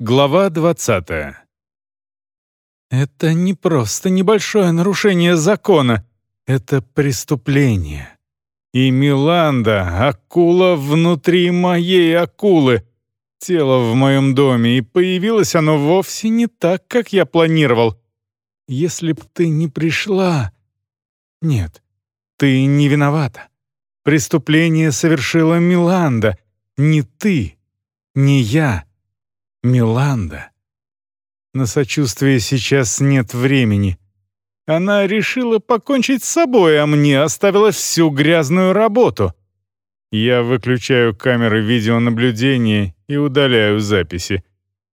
Глава 20. Это не просто небольшое нарушение закона, это преступление. И Миланда — акула внутри моей акулы. Тело в моем доме, и появилось оно вовсе не так, как я планировал. Если б ты не пришла... Нет, ты не виновата. Преступление совершила Миланда, не ты, не я. Миланда. На сочувствие сейчас нет времени. Она решила покончить с собой, а мне оставила всю грязную работу. Я выключаю камеры видеонаблюдения и удаляю записи.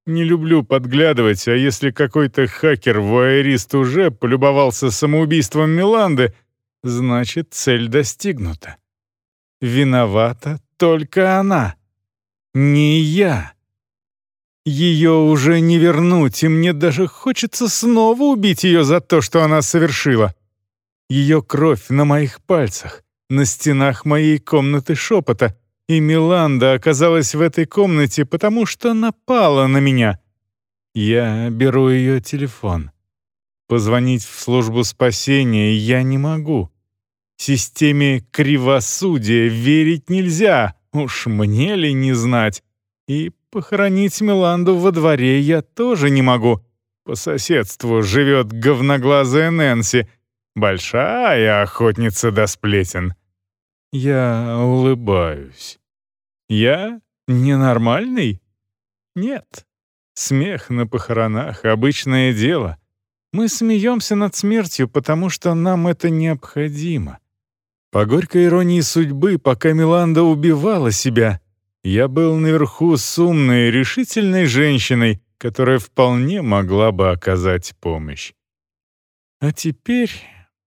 Не люблю подглядывать, а если какой-то хакер-вуайерист уже полюбовался самоубийством Миланды, значит, цель достигнута. Виновата только она, не я. Ее уже не вернуть, и мне даже хочется снова убить ее за то, что она совершила. Ее кровь на моих пальцах, на стенах моей комнаты шепота, и Миланда оказалась в этой комнате, потому что напала на меня. Я беру ее телефон. Позвонить в службу спасения я не могу. Системе кривосудия верить нельзя, уж мне ли не знать. И Похоронить Миланду во дворе я тоже не могу. По соседству живет говноглазая Нэнси, большая охотница до сплетен. Я улыбаюсь. Я ненормальный? Нет. Смех на похоронах — обычное дело. Мы смеемся над смертью, потому что нам это необходимо. По горькой иронии судьбы, пока Миланда убивала себя, я был наверху с умной, решительной женщиной, которая вполне могла бы оказать помощь. А теперь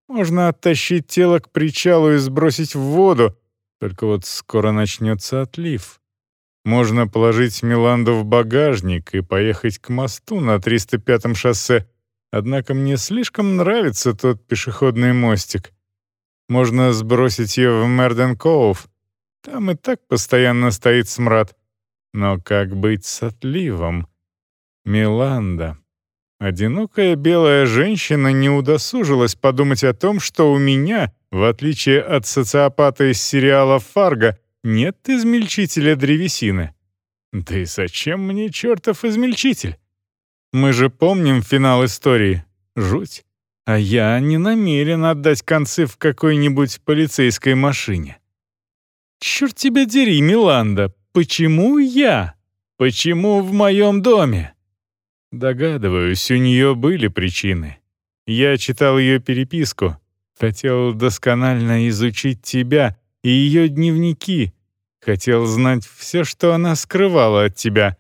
можно оттащить тело к причалу и сбросить в воду, только вот скоро начнется отлив. Можно положить Миланду в багажник и поехать к мосту на 305-м шоссе, однако мне слишком нравится тот пешеходный мостик. Можно сбросить ее в Мерден-Коув, там и так постоянно стоит смрад. Но как быть с отливом? Миланда. Одинокая белая женщина не удосужилась подумать о том, что у меня, в отличие от социопата из сериала «Фарго», нет измельчителя древесины. Да и зачем мне чертов измельчитель? Мы же помним финал истории. Жуть. А я не намерен отдать концы в какой-нибудь полицейской машине. «Черт тебя дери, Миланда, почему я? Почему в моем доме?» Догадываюсь, у нее были причины. Я читал ее переписку, хотел досконально изучить тебя и ее дневники, хотел знать все, что она скрывала от тебя.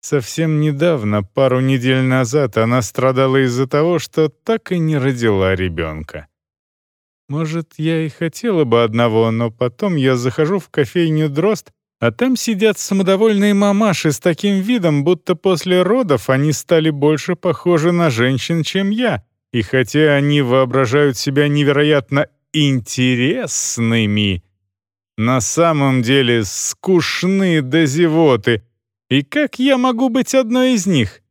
Совсем недавно, пару недель назад, она страдала из-за того, что так и не родила ребенка. Может, я и хотела бы одного, но потом я захожу в кофейню «Дрозд», а там сидят самодовольные мамаши с таким видом, будто после родов они стали больше похожи на женщин, чем я. И хотя они воображают себя невероятно интересными, на самом деле скучны до зевоты. И как я могу быть одной из них?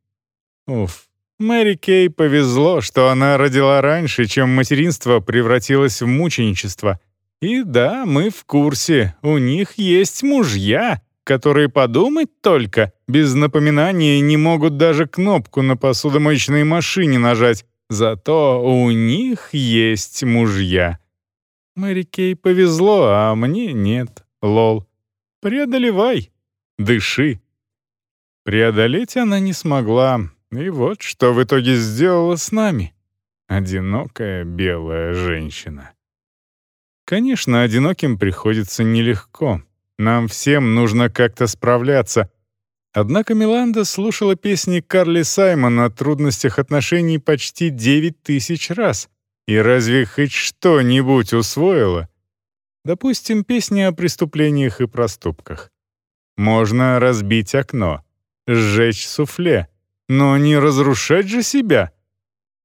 Уф, Мэри Кей повезло, что она родила раньше, чем материнство превратилось в мученичество. И да, мы в курсе, у них есть мужья, которые подумать только, без напоминания не могут даже кнопку на посудомоечной машине нажать, зато у них есть мужья. Мэри Кей повезло, а мне нет, лол. Преодолевай, дыши. Преодолеть она не смогла, и вот что в итоге сделала с нами. Одинокая белая женщина. Конечно, одиноким приходится нелегко. Нам всем нужно как-то справляться. Однако Миланда слушала песни Карли Саймона о трудностях отношений почти 9 тысяч раз. И разве хоть что-нибудь усвоила? Допустим, песни о преступлениях и проступках. Можно разбить окно, сжечь суфле — но не разрушать же себя.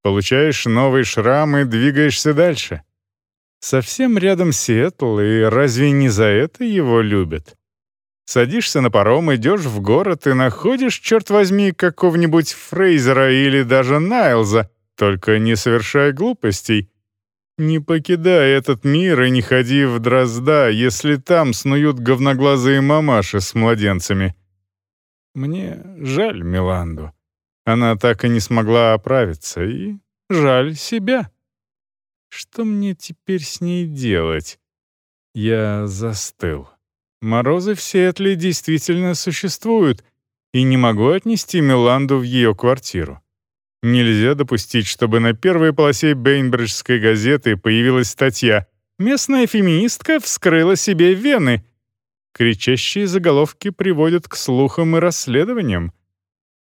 Получаешь новый шрам и двигаешься дальше. Совсем рядом Сиэтл, и разве не за это его любят? Садишься на паром, идешь в город и находишь, черт возьми, какого-нибудь Фрейзера или даже Найлза, только не совершай глупостей. Не покидай этот мир и не ходи в Дрозда, если там снуют говноглазые мамаши с младенцами. Мне жаль Миланду. Она так и не смогла оправиться, и жаль себя. Что мне теперь с ней делать? Я застыл. Морозы в Сиэтле действительно существуют, и не могу отнести Миланду в ее квартиру. Нельзя допустить, чтобы на первой полосе Бейнбриджской газеты появилась статья «Местная феминистка вскрыла себе вены». Кричащие заголовки приводят к слухам и расследованиям.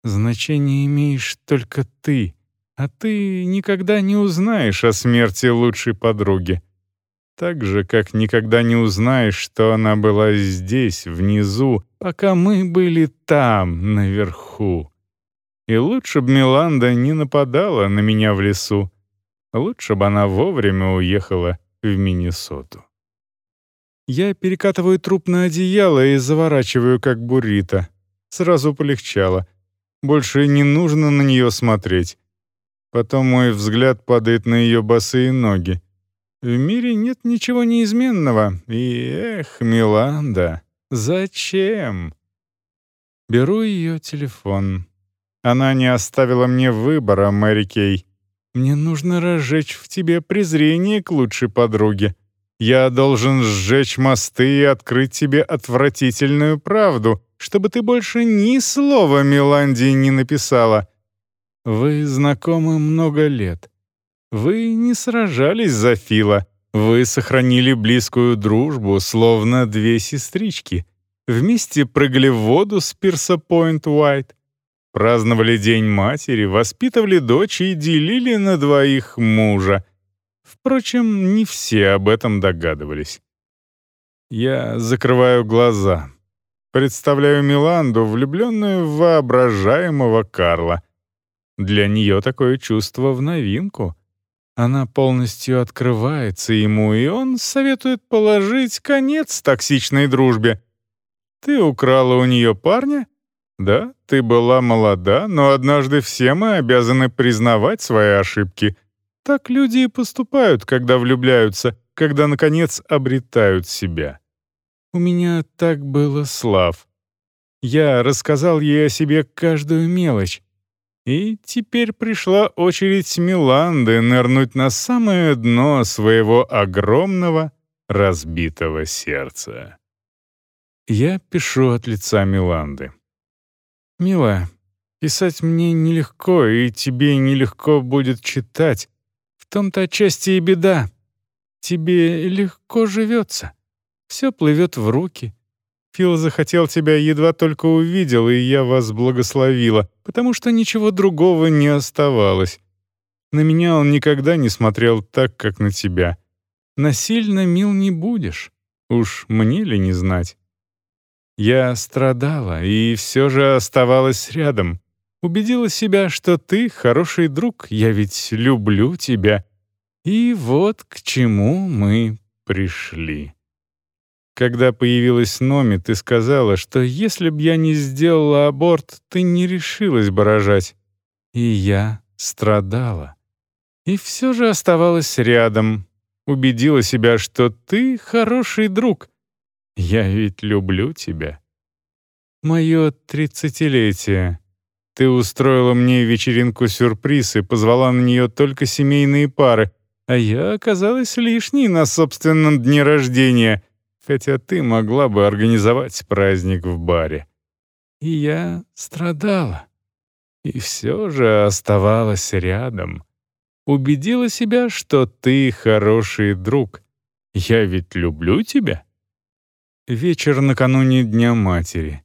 Значение имеешь только ты, а ты никогда не узнаешь о смерти лучшей подруги. Так же, как никогда не узнаешь, что она была здесь, внизу, пока мы были там, наверху. И лучше б Миланда не нападала на меня в лесу. Лучше бы она вовремя уехала в Миннесоту. Я перекатываю труп на одеяло и заворачиваю, как буррито. Сразу полегчало. Больше не нужно на нее смотреть. Потом мой взгляд падает на ее босые ноги. В мире нет ничего неизменного. И, эх, Миланда, зачем? Беру ее телефон. Она не оставила мне выбора, Мэри Кей. Мне нужно разжечь в тебе презрение к лучшей подруге. Я должен сжечь мосты и открыть тебе отвратительную правду, чтобы ты больше ни слова Миландии не написала. Вы знакомы много лет. Вы не сражались за Фила. Вы сохранили близкую дружбу, словно две сестрички. Вместе прыгали в воду с Пирса Пойнт Уайт. Праздновали День матери, воспитывали дочь и делили на двоих мужа. Впрочем, не все об этом догадывались. Я закрываю глаза. Представляю Миланду, влюбленную в воображаемого Карла. Для нее такое чувство в новинку — она полностью открывается ему, и он советует положить конец токсичной дружбе. Ты украла у нее парня? Да, ты была молода, но однажды все мы обязаны признавать свои ошибки. Так люди и поступают, когда влюбляются, когда, наконец, обретают себя. У меня так было слав. Я рассказал ей о себе каждую мелочь, и теперь пришла очередь Миланды нырнуть на самое дно своего огромного разбитого сердца. Я пишу от лица Миланды. «Милая, писать мне нелегко, и тебе нелегко будет читать. В том-то отчасти и беда. Тебе легко живется. Все плывет в руки, Фил захотел тебя едва только увидел, и я вас благословила, потому что ничего другого не оставалось. На меня он никогда не смотрел так, как на тебя. Насильно мил не будешь. Уж мне ли не знать? Я страдала и все же оставалась рядом. Убедила себя, что ты хороший друг, я ведь люблю тебя. И вот к чему мы пришли. Когда появилась Номи, ты сказала, что если б я не сделала аборт, ты не решилась бы рожать. И я страдала. И все же оставалась рядом. Убедила себя, что ты хороший друг. Я ведь люблю тебя. Мое тридцатилетие. Ты устроила мне вечеринку-сюрприз и позвала на нее только семейные пары, а я оказалась лишней на собственном дне рождения — хотя ты могла бы организовать праздник в баре. И я страдала. И все же оставалась рядом. Убедила себя, что ты хороший друг. Я ведь люблю тебя. Вечер накануне Дня Матери.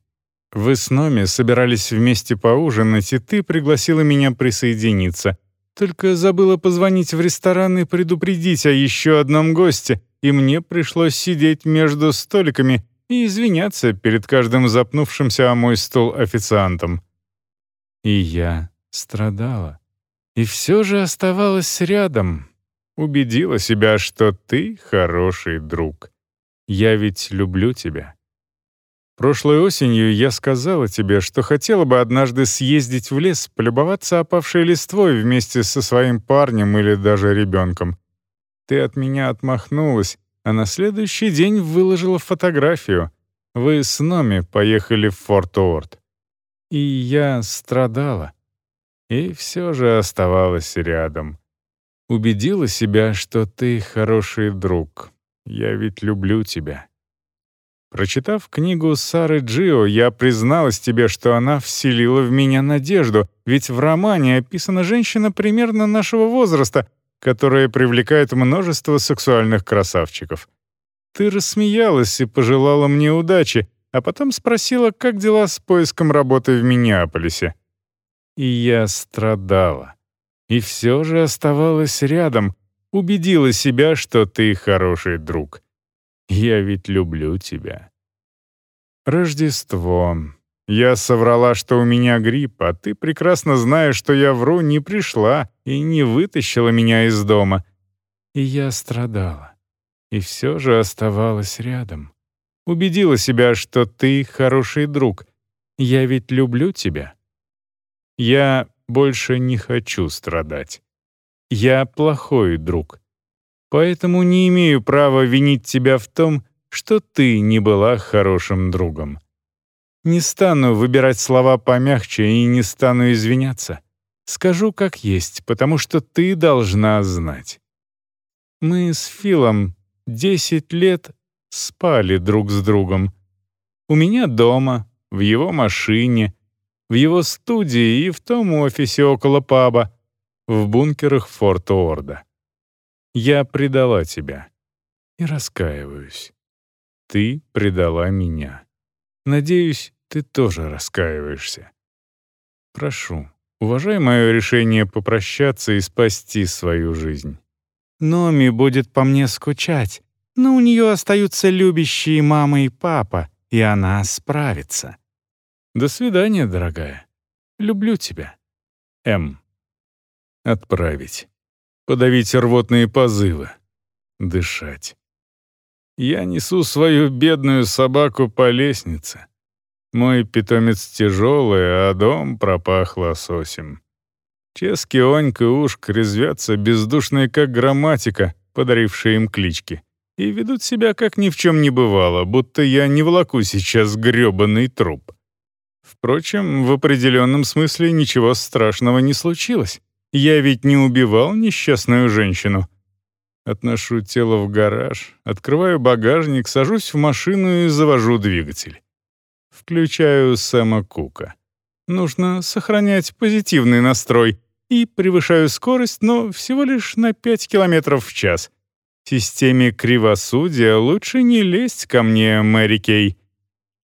Вы с Номи собирались вместе поужинать, и ты пригласила меня присоединиться. Только забыла позвонить в ресторан и предупредить о еще одном госте, и мне пришлось сидеть между столиками и извиняться перед каждым запнувшимся о мой стол официантом. И я страдала. И все же оставалась рядом. Убедила себя, что ты хороший друг. Я ведь люблю тебя. Прошлой осенью я сказала тебе, что хотела бы однажды съездить в лес, полюбоваться опавшей листвой вместе со своим парнем или даже ребенком. Ты от меня отмахнулась, а на следующий день выложила фотографию. Вы с Номи поехали в Форт Уорд. И я страдала. И все же оставалась рядом. Убедила себя, что ты хороший друг. Я ведь люблю тебя. Прочитав книгу Сары Джио, я призналась тебе, что она вселила в меня надежду, ведь в романе описана женщина примерно нашего возраста, которая привлекает множество сексуальных красавчиков. Ты рассмеялась и пожелала мне удачи, а потом спросила, как дела с поиском работы в Миннеаполисе. И я страдала. И все же оставалась рядом, убедила себя, что ты хороший друг. Я ведь люблю тебя. Рождество. Я соврала, что у меня грипп, а ты прекрасно знаешь, что я вру, не пришла и не вытащила меня из дома. И я страдала. И все же оставалась рядом. Убедила себя, что ты хороший друг. Я ведь люблю тебя. Я больше не хочу страдать. Я плохой друг. Поэтому не имею права винить тебя в том, что ты не была хорошим другом. Не стану выбирать слова помягче и не стану извиняться. Скажу как есть, потому что ты должна знать. Мы с Филом десять лет спали друг с другом. У меня дома, в его машине, в его студии и в том офисе около паба, в бункерах Форта Орда. Я предала тебя и раскаиваюсь. Ты предала меня. Надеюсь, ты тоже раскаиваешься. Прошу, уважай мое решение попрощаться и спасти свою жизнь. Номи будет по мне скучать, но у нее остаются любящие мама и папа, и она справится. До свидания, дорогая. Люблю тебя. М. Отправить. Подавить рвотные позывы. Дышать. Я несу свою бедную собаку по лестнице. Мой питомец тяжелый, а дом пропах лососем. Чески, Онька и Ушк резвятся, бездушные как грамматика, подарившая им клички, и ведут себя как ни в чем не бывало, будто я не волоку сейчас грёбаный труп. Впрочем, в определенном смысле ничего страшного не случилось. Я ведь не убивал несчастную женщину. Отношу тело в гараж, открываю багажник, сажусь в машину и завожу двигатель. Включаю Сэма Кука. Нужно сохранять позитивный настрой и превышаю скорость, но всего лишь на 5 км в час. Системе кривосудия лучше не лезть ко мне, Мэри Кей.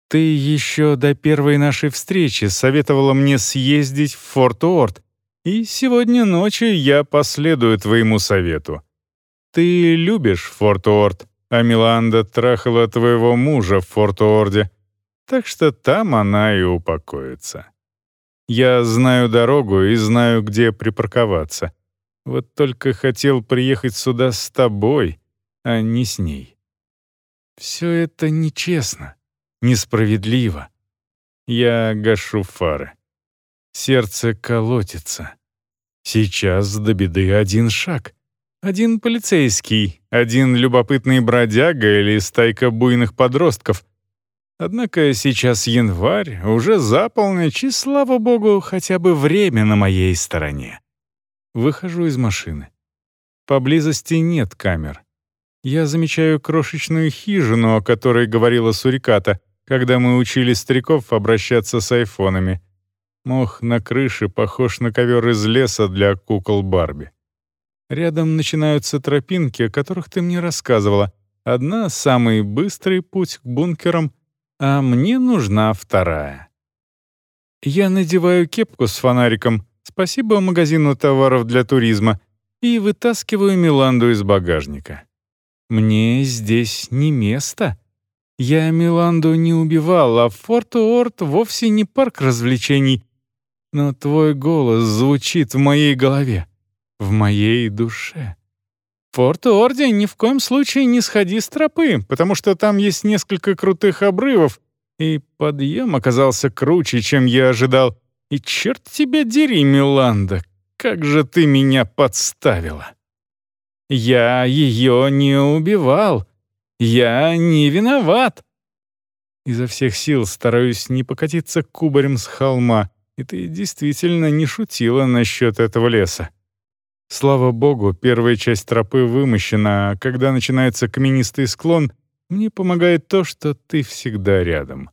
Ты еще до первой нашей встречи советовала мне съездить в Форт Уорд, и сегодня ночью я последую твоему совету. Ты любишь Форт Уорд, а Миланда трахала твоего мужа в Форт Уорде, так что там она и упокоится. Я знаю дорогу и знаю, где припарковаться. Вот только хотел приехать сюда с тобой, а не с ней. Все это нечестно, несправедливо. Я гашу фары. Сердце колотится. Сейчас до беды один шаг — один полицейский, один любопытный бродяга или стайка буйных подростков. Однако сейчас январь, уже за полночь, и, слава богу, хотя бы время на моей стороне. Выхожу из машины. Поблизости нет камер. Я замечаю крошечную хижину, о которой говорила Суриката, когда мы учили стариков обращаться с айфонами. Мох на крыше похож на ковер из леса для кукол Барби. Рядом начинаются тропинки, о которых ты мне рассказывала. Одна — самый быстрый путь к бункерам, а мне нужна вторая. Я надеваю кепку с фонариком, спасибо магазину товаров для туризма, и вытаскиваю Миланду из багажника. Мне здесь не место. Я Миланду не убивал, а Форт Уорд вовсе не парк развлечений. Но твой голос звучит в моей голове в моей душе. В Форт-Орде ни в коем случае не сходи с тропы, потому что там есть несколько крутых обрывов, И подъем оказался круче, чем я ожидал. И черт тебя дери, Миланда, как же ты меня подставила. Я ее не убивал. Я не виноват. Изо всех сил стараюсь не покатиться кубарем с холма, и ты действительно не шутила насчет этого леса. Слава богу, первая часть тропы вымощена, а когда начинается каменистый склон, мне помогает то, что ты всегда рядом.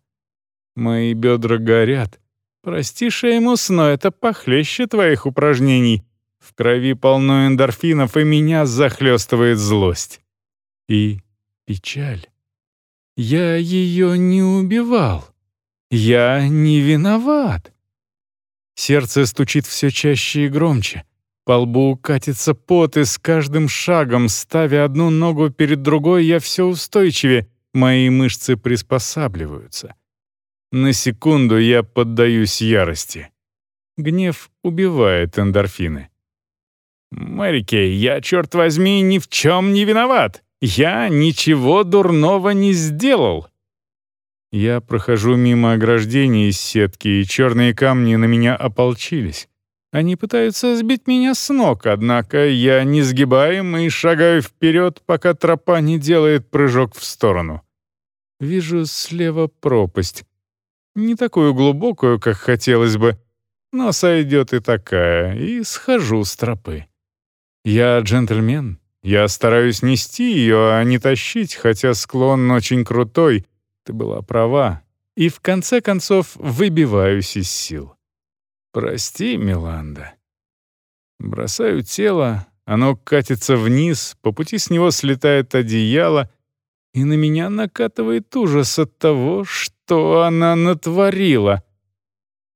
Мои бедра горят. Прости, Шеймус, но это похлеще твоих упражнений. В крови полно эндорфинов, и меня захлестывает злость. И печаль. Я ее не убивал. Я не виноват. Сердце стучит все чаще и громче. По лбу катится пот, и с каждым шагом, ставя одну ногу перед другой, я все устойчивее, мои мышцы приспосабливаются. На секунду я поддаюсь ярости. Гнев убивает эндорфины. «Мэри я, черт возьми, ни в чем не виноват! Я ничего дурного не сделал!» Я прохожу мимо ограждения из сетки, и черные камни на меня ополчились. Они пытаются сбить меня с ног, однако я не сгибаем и шагаю вперед, пока тропа не делает прыжок в сторону. Вижу слева пропасть. Не такую глубокую, как хотелось бы, но сойдет и такая, и схожу с тропы. Я джентльмен, я стараюсь нести ее, а не тащить, хотя склон очень крутой, ты была права, и в конце концов выбиваюсь из сил. «Прости, Миланда». Бросаю тело, оно катится вниз, по пути с него слетает одеяло, и на меня накатывает ужас от того, что она натворила.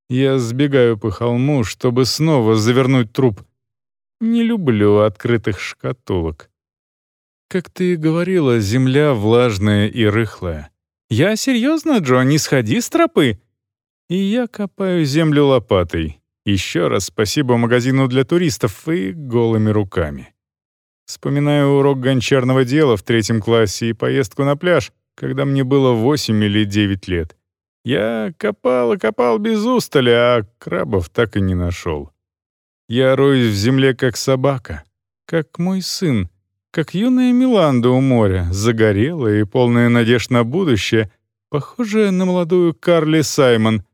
Я сбегаю по холму, чтобы снова завернуть труп. Не люблю открытых шкатулок. Как ты и говорила, земля влажная и рыхлая. Я серьезно, Джо, не сходи с тропы. И я копаю землю лопатой. Еще раз спасибо магазину для туристов и голыми руками. Вспоминаю урок гончарного дела в третьем классе и поездку на пляж, когда мне было 8 или 9 лет. Я копал и копал без устали, а крабов так и не нашел. Я роюсь в земле, как собака, как мой сын, как юная Миланда у моря, загорелая и полная надежд на будущее, похожая на молодую Карли Саймон —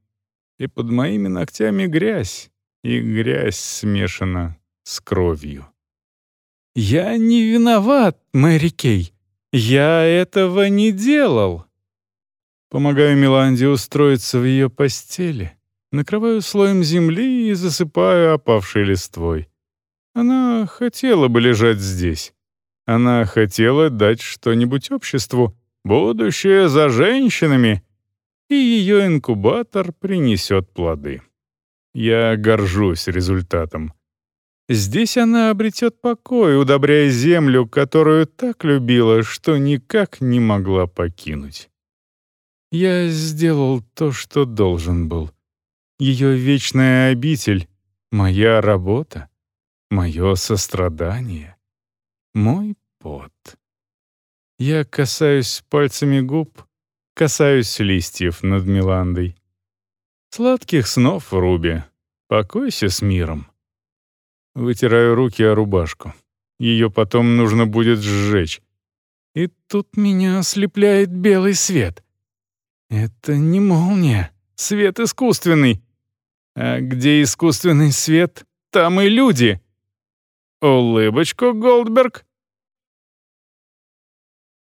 и под моими ногтями грязь, и грязь смешана с кровью. «Я не виноват, Мэри Кей. Я этого не делал». Помогаю Миланде устроиться в ее постели, накрываю слоем земли и засыпаю опавшей листвой. Она хотела бы лежать здесь. Она хотела дать что-нибудь обществу. Будущее за женщинами и ее инкубатор принесет плоды. Я горжусь результатом. Здесь она обретет покой, удобряя землю, которую так любила, что никак не могла покинуть. Я сделал то, что должен был. Ее вечная обитель — моя работа, мое сострадание, мой пот. Я касаюсь пальцами губ, Касаюсь листьев над Миландой. Сладких снов, Руби. Покойся с миром. Вытираю руки о рубашку. Ее потом нужно будет сжечь. И тут меня ослепляет белый свет. Это не молния. Свет искусственный. А где искусственный свет, там и люди. Улыбочку, Голдберг.